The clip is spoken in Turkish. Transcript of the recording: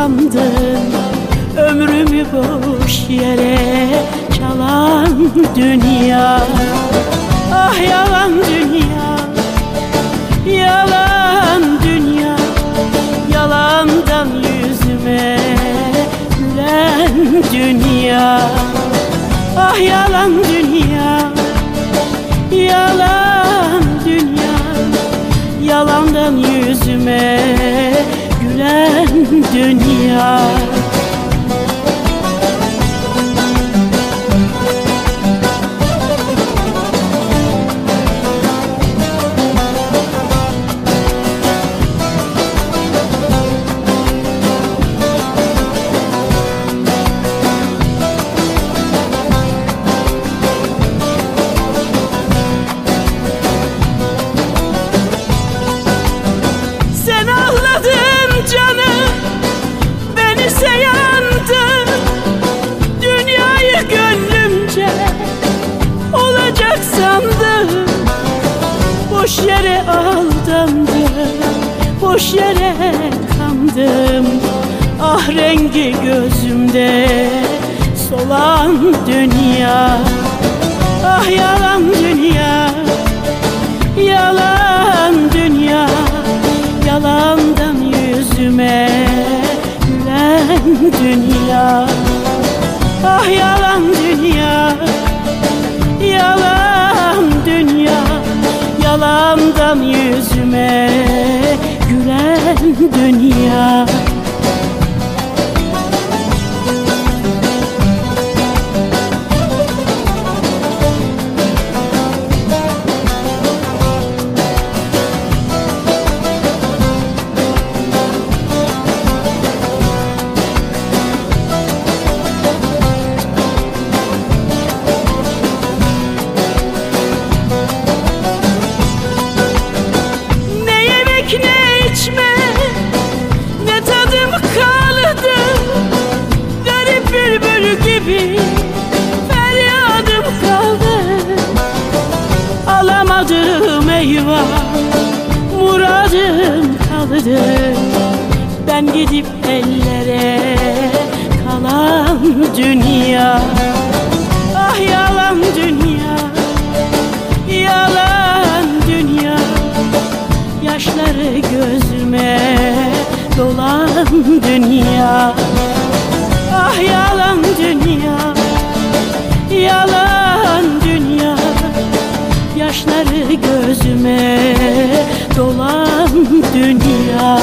yalandım Ömrümü boş yere çalan dünya. Ah yalan dünya Yalan dünya. Yalandan yüzüme gülen dünya. Ah yalan dünya Yalan dünya. Yalandan yüzüme gülen dünya Sen Boş yere kandım. Ah rengi gözümde Solan dünya. Ah yalan dünya Yalan dünya. Yalandan yüzüme gülen dünya. Ah yalan dünya Yalan Yalandan yüzüme gülen dünya Eyvah Muradım kaldı. Ben gidip ellere Kalan dünya. Ah yalan dünya Yalan dünya. Yaşları gözüme dolan dünya. ya yaşları gözüme dolan dünya.